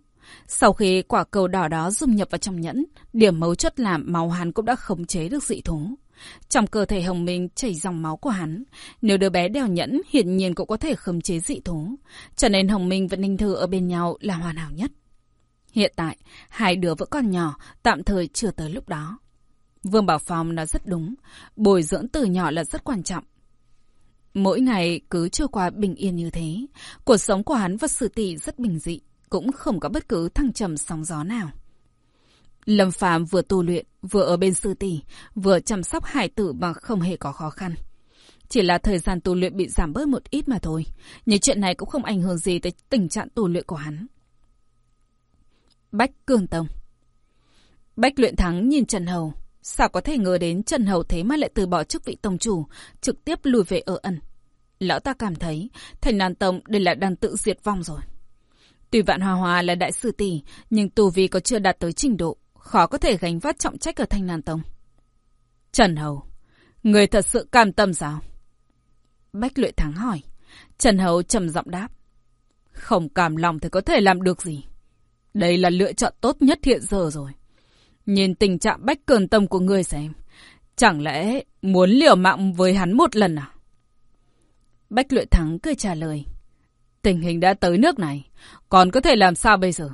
Sau khi quả cầu đỏ đó dung nhập vào trong nhẫn, điểm mấu chốt là máu hắn cũng đã khống chế được dị thú. Trong cơ thể Hồng Minh chảy dòng máu của hắn. Nếu đứa bé đeo nhẫn, hiển nhiên cũng có thể khống chế dị thú. Cho nên Hồng Minh và Ninh Thư ở bên nhau là hoàn hảo nhất. Hiện tại, hai đứa vẫn còn nhỏ, tạm thời chưa tới lúc đó. Vương Bảo Phong nói rất đúng, bồi dưỡng từ nhỏ là rất quan trọng. Mỗi ngày cứ trôi qua bình yên như thế, cuộc sống của hắn và sư tỷ rất bình dị, cũng không có bất cứ thăng trầm sóng gió nào. Lâm Phàm vừa tu luyện, vừa ở bên sư tỷ, vừa chăm sóc hải tử mà không hề có khó khăn. Chỉ là thời gian tu luyện bị giảm bớt một ít mà thôi, nhưng chuyện này cũng không ảnh hưởng gì tới tình trạng tu luyện của hắn. Bách Cương Tông Bách luyện thắng nhìn Trần Hầu, sao có thể ngờ đến Trần Hầu thế mà lại từ bỏ chức vị tông chủ, trực tiếp lùi về ở ẩn. Lão ta cảm thấy, thành nàn tông đây là đang tự diệt vong rồi. Tuy Vạn Hòa Hòa là đại sư tỷ, nhưng tu vi có chưa đạt tới trình độ, khó có thể gánh vác trọng trách ở Thanh Nàn Tông. Trần Hầu, người thật sự cam tâm sao? Bách Luyện Thắng hỏi. Trần Hầu trầm giọng đáp. Không cảm lòng thì có thể làm được gì. Đây là lựa chọn tốt nhất hiện giờ rồi. Nhìn tình trạng bách cường tâm của người xem. Chẳng lẽ muốn liều mạng với hắn một lần à? Bách Luyện Thắng cười trả lời. Tình hình đã tới nước này, còn có thể làm sao bây giờ?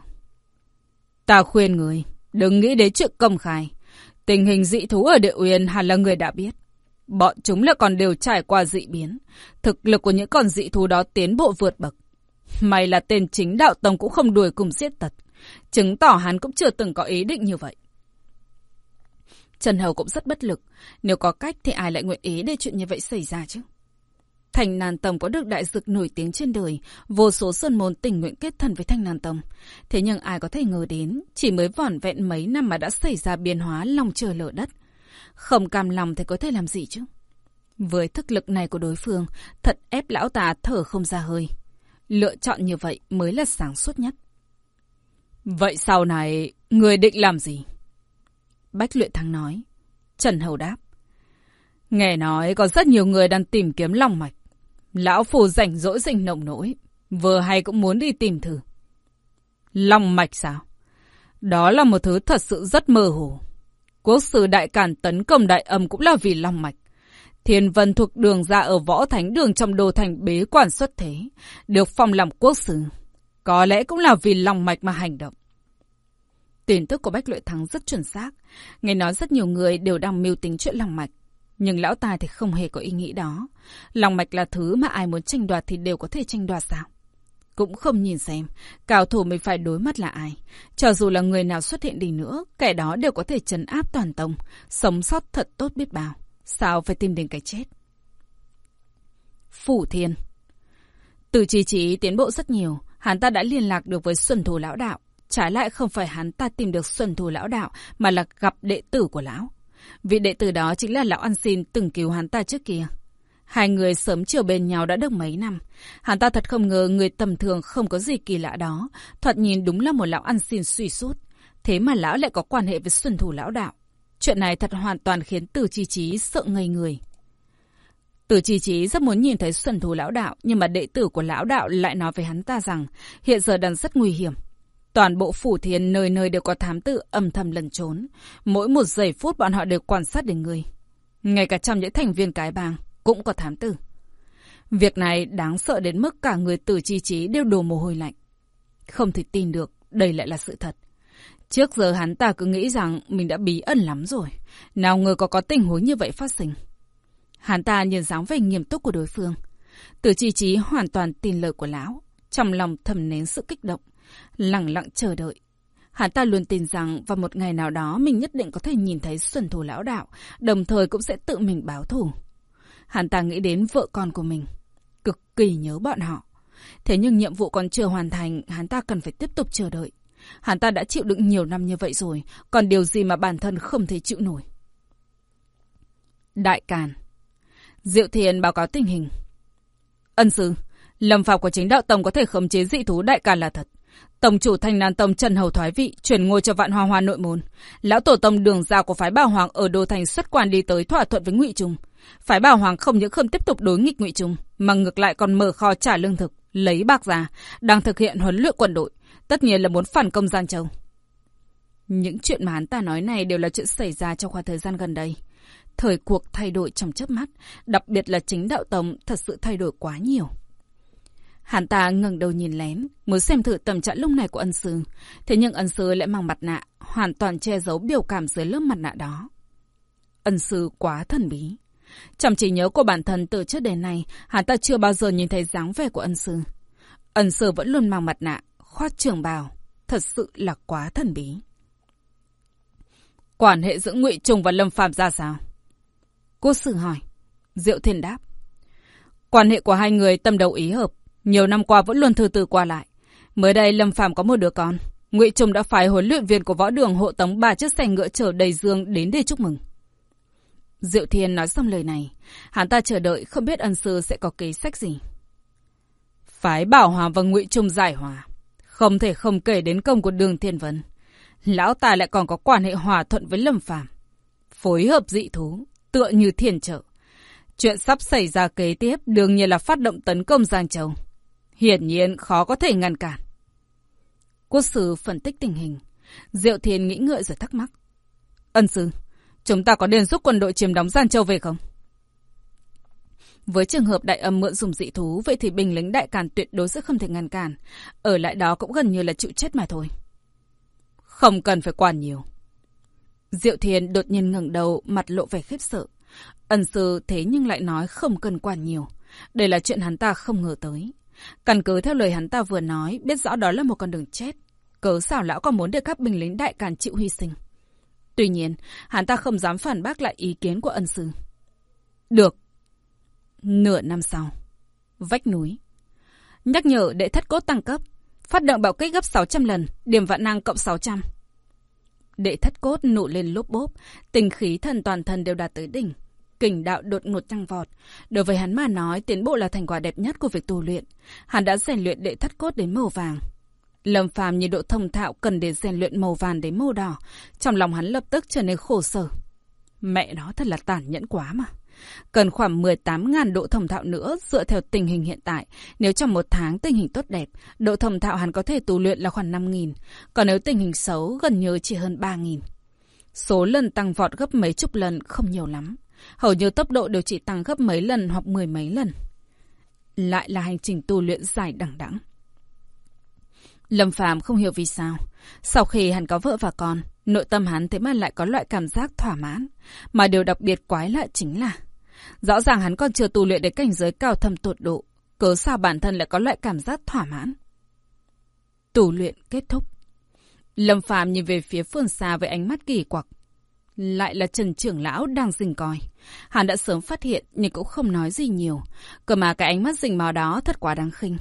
Ta khuyên người, Đừng nghĩ đến chuyện công khai. Tình hình dị thú ở địa uyên hẳn là người đã biết. Bọn chúng là còn đều trải qua dị biến. Thực lực của những con dị thú đó tiến bộ vượt bậc. May là tên chính đạo tông cũng không đuổi cùng giết tật. Chứng tỏ hắn cũng chưa từng có ý định như vậy. Trần Hầu cũng rất bất lực. Nếu có cách thì ai lại nguyện ý để chuyện như vậy xảy ra chứ? Thành Nàn Tông có được đại dực nổi tiếng trên đời, vô số sơn môn tình nguyện kết thân với Thanh Nàn Tông. Thế nhưng ai có thể ngờ đến, chỉ mới vỏn vẹn mấy năm mà đã xảy ra biến hóa lòng trời lở đất. Không cam lòng thì có thể làm gì chứ? Với thức lực này của đối phương, thật ép lão ta thở không ra hơi. Lựa chọn như vậy mới là sáng suốt nhất. Vậy sau này, người định làm gì? Bách luyện thắng nói. Trần Hầu đáp. Nghe nói có rất nhiều người đang tìm kiếm lòng mạch. Lão phù rảnh rỗi rình nồng nỗi. Vừa hay cũng muốn đi tìm thử. Long mạch sao? Đó là một thứ thật sự rất mơ hồ. Quốc sư đại cản tấn công đại âm cũng là vì long mạch. Thiên vân thuộc đường ra ở võ thánh đường trong đô thành bế quản xuất thế. Được phong làm quốc sư. Có lẽ cũng là vì long mạch mà hành động. Tin tức của Bách Luyện Thắng rất chuẩn xác. Nghe nói rất nhiều người đều đang mưu tính chuyện long mạch. Nhưng lão ta thì không hề có ý nghĩ đó. Lòng mạch là thứ mà ai muốn tranh đoạt thì đều có thể tranh đoạt sao? Cũng không nhìn xem, cao thủ mình phải đối mặt là ai. Cho dù là người nào xuất hiện đi nữa, kẻ đó đều có thể trấn áp toàn tông, sống sót thật tốt biết bao. Sao phải tìm đến cái chết? Phủ Thiên Từ trì trí tiến bộ rất nhiều, hắn ta đã liên lạc được với Xuân Thù Lão Đạo. Trái lại không phải hắn ta tìm được Xuân Thù Lão Đạo, mà là gặp đệ tử của Lão. Vị đệ tử đó chính là Lão Ăn Xin từng cứu hắn ta trước kia. Hai người sớm chiều bên nhau đã được mấy năm. Hắn ta thật không ngờ người tầm thường không có gì kỳ lạ đó. Thoạt nhìn đúng là một lão ăn xin suy sút. Thế mà lão lại có quan hệ với xuân thủ lão đạo. Chuyện này thật hoàn toàn khiến Từ Chi Chí sợ ngây người. Từ Chi Chí rất muốn nhìn thấy xuân thủ lão đạo, nhưng mà đệ tử của lão đạo lại nói với hắn ta rằng hiện giờ đang rất nguy hiểm. Toàn bộ phủ thiên nơi nơi đều có thám tử âm thầm lẩn trốn. Mỗi một giây phút bọn họ đều quan sát đến người. Ngay cả trong những thành viên cái bang cũng có thám tử. Việc này đáng sợ đến mức cả người tử chi trí đều đổ mồ hôi lạnh. Không thể tin được, đây lại là sự thật. Trước giờ hắn ta cứ nghĩ rằng mình đã bí ẩn lắm rồi. Nào ngờ có có tình huống như vậy phát sinh. Hắn ta nhìn dáng vẻ nghiêm túc của đối phương. Tử chi trí hoàn toàn tin lời của lão. Trong lòng thầm nén sự kích động. Lặng lặng chờ đợi. Hắn ta luôn tin rằng vào một ngày nào đó mình nhất định có thể nhìn thấy xuân thủ lão đạo, đồng thời cũng sẽ tự mình báo thù. Hắn ta nghĩ đến vợ con của mình. Cực kỳ nhớ bọn họ. Thế nhưng nhiệm vụ còn chưa hoàn thành, hắn ta cần phải tiếp tục chờ đợi. Hắn ta đã chịu đựng nhiều năm như vậy rồi, còn điều gì mà bản thân không thể chịu nổi. Đại Càn Diệu Thiền báo cáo tình hình. Ân sư, lâm phạm của chính đạo tông có thể khống chế dị thú Đại Càn là thật. Tổng chủ Thanh Nan Tông Trần Hầu thoái vị, chuyển ngôi cho Vạn Hoa Hoa nội môn. Lão tổ tông Đường ra của phái Bảo Hoàng ở Đô Thành xuất quan đi tới thỏa thuận với Ngụy Trung. Phái Bảo Hoàng không những không tiếp tục đối nghịch Ngụy Trung, mà ngược lại còn mở kho trả lương thực, lấy bạc ra, đang thực hiện huấn luyện quân đội, tất nhiên là muốn phản công Giang Châu. Những chuyện mà hắn ta nói này đều là chuyện xảy ra trong khoảng thời gian gần đây. Thời cuộc thay đổi trong chớp mắt, đặc biệt là chính đạo tông thật sự thay đổi quá nhiều. Hắn ta ngẩng đầu nhìn lén, muốn xem thử tâm trạng lúc này của ân sư. Thế nhưng ân sư lại mang mặt nạ, hoàn toàn che giấu biểu cảm dưới lớp mặt nạ đó. Ân sư quá thần bí. Trong trí nhớ của bản thân từ trước đến nay, hắn ta chưa bao giờ nhìn thấy dáng vẻ của ân sư. Ân sư vẫn luôn mang mặt nạ, khoát trường bào. Thật sự là quá thần bí. Quan hệ giữa ngụy Trùng và Lâm Phạm ra sao? Cô sử hỏi. Diệu Thiên đáp. Quan hệ của hai người tâm đầu ý hợp. Nhiều năm qua vẫn luôn thư từ qua lại. Mới đây Lâm Phạm có một đứa con. Ngụy Trung đã phải huấn luyện viên của võ đường hộ tống ba chiếc xe ngựa chở đầy dương đến để chúc mừng. Diệu Thiên nói xong lời này, hắn ta chờ đợi không biết ân sư sẽ có kế sách gì. Phái Bảo Hòa và Ngụy Trung giải hòa, không thể không kể đến công của Đường Thiên Vân. Lão ta lại còn có quan hệ hòa thuận với Lâm Phàm, phối hợp dị thú, tựa như thiên trợ. Chuyện sắp xảy ra kế tiếp đương nhiên là phát động tấn công Giang Châu. Hiển nhiên khó có thể ngăn cản. Quốc sư phân tích tình hình. Diệu Thiên nghĩ ngợi rồi thắc mắc. Ân sư, chúng ta có nên giúp quân đội chiếm đóng Gian Châu về không? Với trường hợp đại âm mượn dùng dị thú, vậy thì binh lính đại càn tuyệt đối sẽ không thể ngăn cản. Ở lại đó cũng gần như là chịu chết mà thôi. Không cần phải quản nhiều. Diệu Thiên đột nhiên ngẩng đầu, mặt lộ vẻ khiếp sợ. Ân sư thế nhưng lại nói không cần quản nhiều. Đây là chuyện hắn ta không ngờ tới. Căn cứ theo lời hắn ta vừa nói, biết rõ đó là một con đường chết. Cớ sao lão còn muốn để các binh lính đại càn chịu hy sinh. Tuy nhiên, hắn ta không dám phản bác lại ý kiến của ân sư. Được. Nửa năm sau. Vách núi. Nhắc nhở để thất cốt tăng cấp. Phát động bảo kích gấp 600 lần, điểm vạn năng cộng 600. Đệ thất cốt nụ lên lốp bốp, tình khí thần toàn thân đều đạt tới đỉnh. Kình đạo đột ngột tăng vọt. Đối với hắn mà nói, tiến bộ là thành quả đẹp nhất của việc tu luyện. Hắn đã rèn luyện đệ thất cốt đến màu vàng. Lâm phàm nhiệt độ thông thạo cần để rèn luyện màu vàng đến màu đỏ. Trong lòng hắn lập tức trở nên khổ sở. Mẹ nó thật là tàn nhẫn quá mà. Cần khoảng 18.000 độ thông thạo nữa dựa theo tình hình hiện tại. Nếu trong một tháng tình hình tốt đẹp, độ thông thạo hắn có thể tu luyện là khoảng 5.000. Còn nếu tình hình xấu, gần như chỉ hơn 3.000. Số lần tăng vọt gấp mấy chục lần không nhiều lắm. Hầu như tốc độ đều chỉ tăng gấp mấy lần hoặc mười mấy lần. Lại là hành trình tu luyện dài đẳng đẵng. Lâm Phàm không hiểu vì sao. Sau khi hắn có vợ và con, nội tâm hắn thế mà lại có loại cảm giác thỏa mãn. Mà điều đặc biệt quái lạ chính là Rõ ràng hắn còn chưa tu luyện đến cảnh giới cao thâm tột độ. Cớ sao bản thân lại có loại cảm giác thỏa mãn? Tu luyện kết thúc. Lâm Phàm nhìn về phía phương xa với ánh mắt kỳ quặc. Lại là Trần Trưởng Lão đang rình coi. Hắn đã sớm phát hiện nhưng cũng không nói gì nhiều. Cơ mà cái ánh mắt rình mò đó thật quá đáng khinh.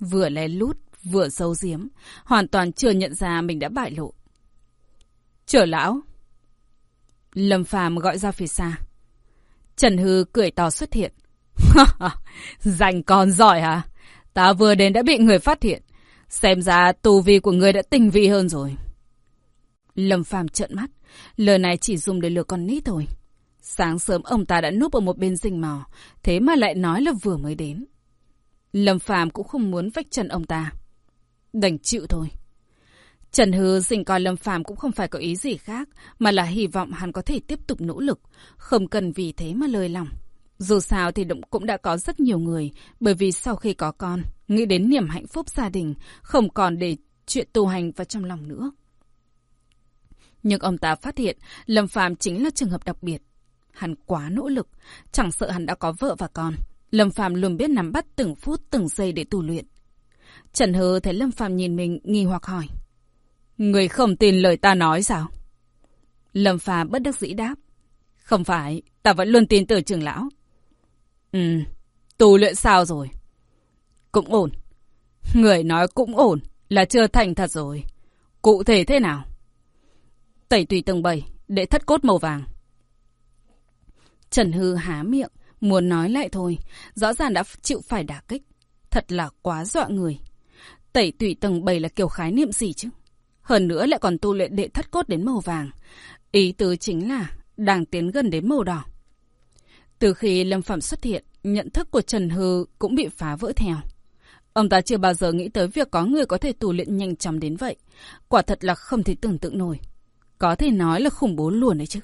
Vừa lén lút, vừa giấu giếm. Hoàn toàn chưa nhận ra mình đã bại lộ. Trở lão. Lâm Phàm gọi ra phía xa. Trần Hư cười to xuất hiện. Dành con giỏi hả? Ta vừa đến đã bị người phát hiện. Xem ra tù vi của người đã tinh vi hơn rồi. Lâm Phàm trợn mắt. Lời này chỉ dùng để lừa con nít thôi. Sáng sớm ông ta đã núp ở một bên rình mò. Thế mà lại nói là vừa mới đến. Lâm Phàm cũng không muốn vách trần ông ta. Đành chịu thôi. Trần Hư dình coi Lâm Phàm cũng không phải có ý gì khác, mà là hy vọng hắn có thể tiếp tục nỗ lực, không cần vì thế mà lời lòng. Dù sao thì cũng đã có rất nhiều người, bởi vì sau khi có con, nghĩ đến niềm hạnh phúc gia đình, không còn để chuyện tu hành vào trong lòng nữa. Nhưng ông ta phát hiện Lâm Phàm chính là trường hợp đặc biệt. Hắn quá nỗ lực, chẳng sợ hắn đã có vợ và con. Lâm Phàm luôn biết nắm bắt từng phút từng giây để tu luyện. Trần Hư thấy Lâm Phàm nhìn mình nghi hoặc hỏi. Người không tin lời ta nói sao? Lâm Phàm bất đắc dĩ đáp. Không phải, ta vẫn luôn tin tưởng trưởng lão. Ừ, tu luyện sao rồi? Cũng ổn. Người nói cũng ổn, là chưa thành thật rồi. Cụ thể thế nào? Tẩy tùy tầng bầy, để thất cốt màu vàng. Trần Hư há miệng, muốn nói lại thôi. Rõ ràng đã chịu phải đả kích. Thật là quá dọa người. Tẩy tùy tầng bầy là kiểu khái niệm gì chứ? Hơn nữa lại còn tu luyện đệ thất cốt đến màu vàng. Ý tứ chính là đang tiến gần đến màu đỏ. Từ khi Lâm Phẩm xuất hiện, nhận thức của Trần Hư cũng bị phá vỡ theo. Ông ta chưa bao giờ nghĩ tới việc có người có thể tu luyện nhanh chóng đến vậy. Quả thật là không thể tưởng tượng nổi. Có thể nói là khủng bố luôn đấy chứ.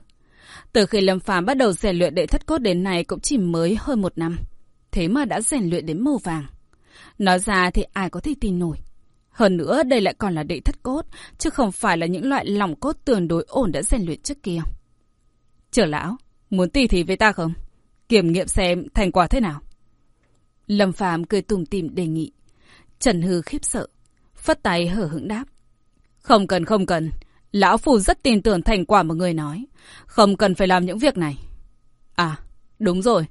Từ khi Lâm Phàm bắt đầu rèn luyện đệ thất cốt đến nay cũng chỉ mới hơn một năm. Thế mà đã rèn luyện đến màu vàng. Nói ra thì ai có thể tin nổi. Hơn nữa đây lại còn là đệ thất cốt, chứ không phải là những loại lòng cốt tương đối ổn đã rèn luyện trước kia. Trở lão, muốn tỉ thí với ta không? Kiểm nghiệm xem thành quả thế nào. Lâm Phàm cười tủm tỉm đề nghị. Trần Hư khiếp sợ, phất tay hở hững đáp. Không cần không cần, lão phu rất tin tưởng thành quả mà người nói, không cần phải làm những việc này. À, đúng rồi,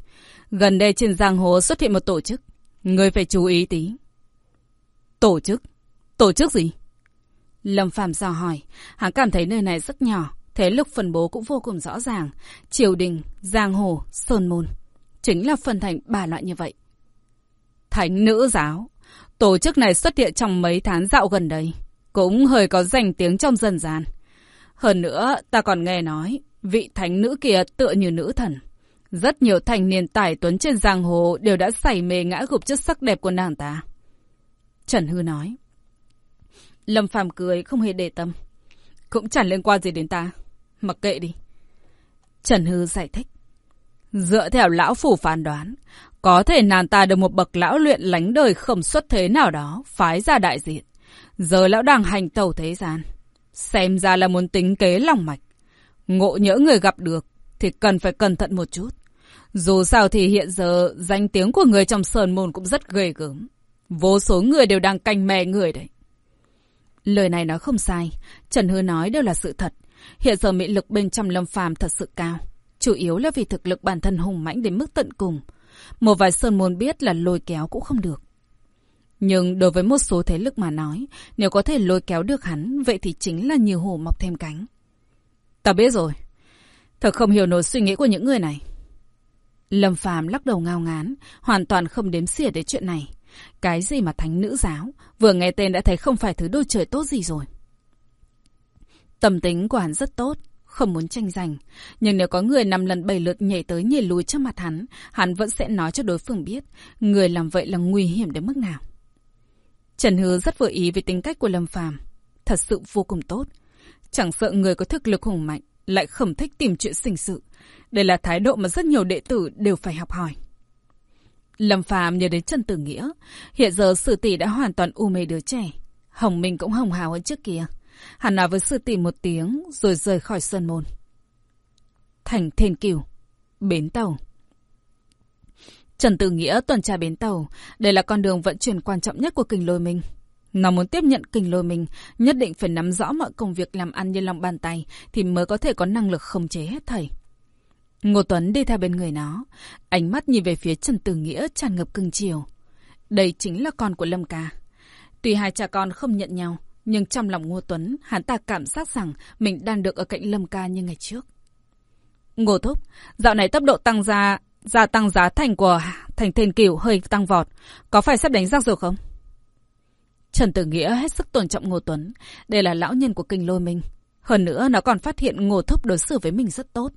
gần đây trên giang hồ xuất hiện một tổ chức, người phải chú ý tí. Tổ chức? Tổ chức gì? Lâm Phạm dò hỏi, hắn cảm thấy nơi này rất nhỏ, thế lực phân bố cũng vô cùng rõ ràng. Triều đình, giang hồ, sơn môn. Chính là phân thành ba loại như vậy. Thánh nữ giáo. Tổ chức này xuất hiện trong mấy tháng dạo gần đây. Cũng hơi có danh tiếng trong dân gian. Hơn nữa, ta còn nghe nói, vị thánh nữ kia tựa như nữ thần. Rất nhiều thanh niên tài tuấn trên giang hồ đều đã sảy mê ngã gục trước sắc đẹp của nàng ta. Trần Hư nói. Lâm Phàm cười không hề để tâm. Cũng chẳng liên quan gì đến ta. Mặc kệ đi. Trần Hư giải thích. Dựa theo lão phủ phán đoán, có thể nàng ta được một bậc lão luyện lánh đời khổng xuất thế nào đó, phái ra đại diện. Giờ lão đang hành tẩu thế gian. Xem ra là muốn tính kế lòng mạch. Ngộ nhỡ người gặp được, thì cần phải cẩn thận một chút. Dù sao thì hiện giờ, danh tiếng của người trong sơn môn cũng rất ghê gớm. Vô số người đều đang canh mè người đấy. Lời này nói không sai, Trần Hư nói đều là sự thật. Hiện giờ mỹ lực bên trong Lâm Phàm thật sự cao, chủ yếu là vì thực lực bản thân hùng mãnh đến mức tận cùng. Một vài sơn môn biết là lôi kéo cũng không được. Nhưng đối với một số thế lực mà nói, nếu có thể lôi kéo được hắn, vậy thì chính là nhiều hổ mọc thêm cánh. Ta biết rồi. Thật không hiểu nổi suy nghĩ của những người này. Lâm Phàm lắc đầu ngao ngán, hoàn toàn không đếm xỉa đến chuyện này. Cái gì mà thánh nữ giáo, vừa nghe tên đã thấy không phải thứ đôi trời tốt gì rồi. Tâm tính của hắn rất tốt, không muốn tranh giành. Nhưng nếu có người năm lần bảy lượt nhảy tới nhảy lùi trước mặt hắn, hắn vẫn sẽ nói cho đối phương biết, người làm vậy là nguy hiểm đến mức nào. Trần Hứa rất vừa ý với tính cách của Lâm Phàm, thật sự vô cùng tốt. Chẳng sợ người có thực lực hùng mạnh, lại khẩm thích tìm chuyện sinh sự. Đây là thái độ mà rất nhiều đệ tử đều phải học hỏi. Lâm Phàm nhớ đến Trần Tử Nghĩa, hiện giờ sư tỷ đã hoàn toàn u mê đứa trẻ. Hồng Minh cũng hồng hào hơn trước kia. Hắn nói với sư tỷ một tiếng rồi rời khỏi sơn môn. Thành Thiên Kiều, Bến Tàu. Trần Tử Nghĩa tuần tra bến tàu, đây là con đường vận chuyển quan trọng nhất của kình lôi mình. Nó muốn tiếp nhận kình lôi mình, nhất định phải nắm rõ mọi công việc làm ăn như lòng bàn tay thì mới có thể có năng lực khống chế hết thảy. Ngô Tuấn đi theo bên người nó, ánh mắt nhìn về phía Trần Tử Nghĩa tràn ngập cưng chiều. Đây chính là con của Lâm Ca. Tuy hai cha con không nhận nhau, nhưng trong lòng Ngô Tuấn, hắn ta cảm giác rằng mình đang được ở cạnh Lâm Ca như ngày trước. Ngô Thúc, dạo này tốc độ tăng ra, gia tăng giá thành của thành thiên cửu hơi tăng vọt. Có phải sắp đánh giặc rồi không? Trần Tử Nghĩa hết sức tôn trọng Ngô Tuấn. Đây là lão nhân của kinh lôi mình. Hơn nữa, nó còn phát hiện Ngô Thúc đối xử với mình rất tốt.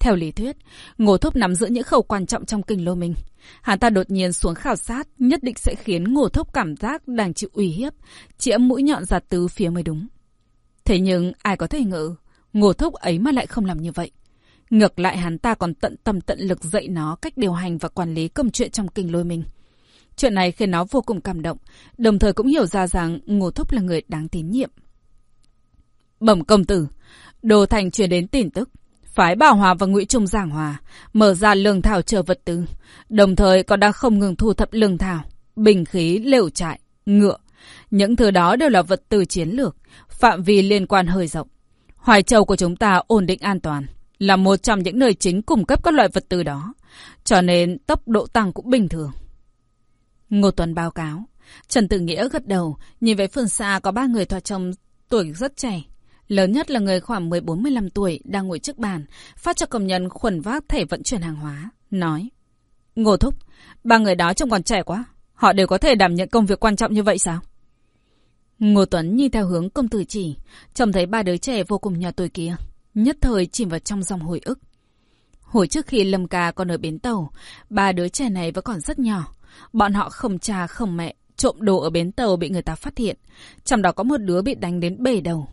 Theo lý thuyết, Ngô Thúc nắm giữ những khâu quan trọng trong kinh lôi mình. Hắn ta đột nhiên xuống khảo sát, nhất định sẽ khiến Ngô Thúc cảm giác đang chịu uy hiếp, chĩa mũi nhọn ra tứ phía mới đúng. Thế nhưng ai có thể ngờ, Ngô Thúc ấy mà lại không làm như vậy. Ngược lại hắn ta còn tận tâm tận lực dạy nó cách điều hành và quản lý công chuyện trong kinh lôi mình. Chuyện này khiến nó vô cùng cảm động, đồng thời cũng hiểu ra rằng Ngô Thúc là người đáng tín nhiệm. Bẩm công tử, Đồ Thành truyền đến tin tức. Phái Bảo Hòa và Ngụy Trung Giảng Hòa mở ra lương thảo chờ vật tư, đồng thời còn đang không ngừng thu thập lương thảo, bình khí, lều trại, ngựa. Những thứ đó đều là vật tư chiến lược, phạm vi liên quan hơi rộng. Hoài Châu của chúng ta ổn định an toàn, là một trong những nơi chính cung cấp các loại vật tư đó, cho nên tốc độ tăng cũng bình thường. Ngô Tuấn báo cáo. Trần Tử Nghĩa gật đầu, nhìn về phương xa có ba người thoạt trông tuổi rất trẻ. Lớn nhất là người khoảng 14-15 tuổi đang ngồi trước bàn, phát cho công nhân khuẩn vác thẻ vận chuyển hàng hóa. Nói, Ngô Thúc, ba người đó trông còn trẻ quá. Họ đều có thể đảm nhận công việc quan trọng như vậy sao? Ngô Tuấn nhìn theo hướng công tử chỉ, trông thấy ba đứa trẻ vô cùng nhỏ tuổi kia. Nhất thời chìm vào trong dòng hồi ức. Hồi trước khi Lâm Ca còn ở bến tàu, ba đứa trẻ này vẫn còn rất nhỏ. Bọn họ không cha không mẹ, trộm đồ ở bến tàu bị người ta phát hiện. Trong đó có một đứa bị đánh đến bể đầu.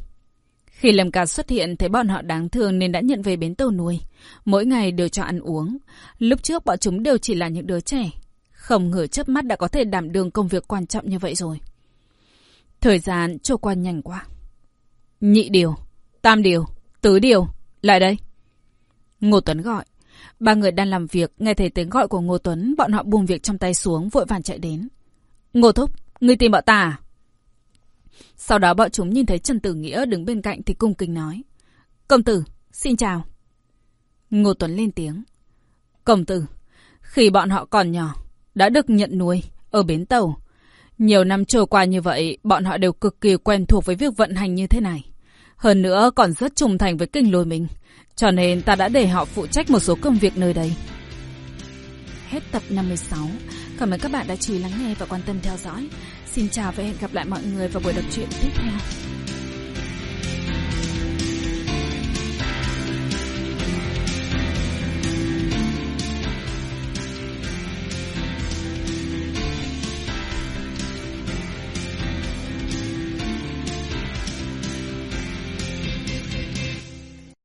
Khi Lâm Ca xuất hiện thấy bọn họ đáng thương nên đã nhận về bến tàu nuôi. Mỗi ngày đều cho ăn uống. Lúc trước bọn chúng đều chỉ là những đứa trẻ. Không ngờ chớp mắt đã có thể đảm đương công việc quan trọng như vậy rồi. Thời gian trôi qua nhanh quá. Nhị điều, tam điều, tứ điều, lại đây. Ngô Tuấn gọi. Ba người đang làm việc, nghe thấy tiếng gọi của Ngô Tuấn, bọn họ buông việc trong tay xuống, vội vàng chạy đến. Ngô Thúc, ngươi tìm bọn ta à? Sau đó bọn chúng nhìn thấy Trần Tử Nghĩa đứng bên cạnh thì cung kính nói. Công tử, xin chào. Ngô Tuấn lên tiếng. Công tử, khi bọn họ còn nhỏ, đã được nhận nuôi ở bến tàu. Nhiều năm trôi qua như vậy, bọn họ đều cực kỳ quen thuộc với việc vận hành như thế này. Hơn nữa còn rất trung thành với kinh lôi mình. Cho nên ta đã để họ phụ trách một số công việc nơi đây. Hết tập 56. Cảm ơn các bạn đã chú ý lắng nghe và quan tâm theo dõi. Xin chào và hẹn gặp lại mọi người vào buổi đọc truyện tiếp theo.